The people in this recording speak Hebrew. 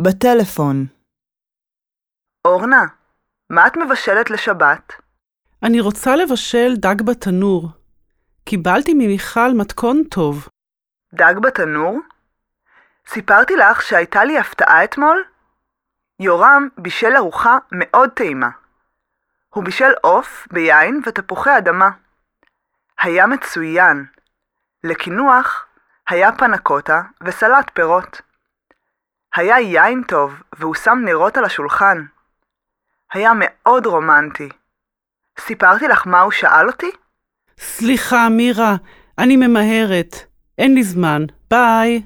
בטלפון. אורנה, מה את מבשלת לשבת? אני רוצה לבשל דג בתנור. קיבלתי ממיכל מתכון טוב. דג בתנור? סיפרתי לך שהייתה לי הפתעה אתמול? יורם בישל ארוחה מאוד טעימה. הוא בישל עוף ביין ותפוחי אדמה. היה מצוין. לקינוח היה פנקוטה וסלט פירות. היה יין טוב והוא שם נרות על השולחן. היה מאוד רומנטי. סיפרתי לך מה הוא שאל אותי? סליחה, מירה, אני ממהרת. אין לי זמן. ביי.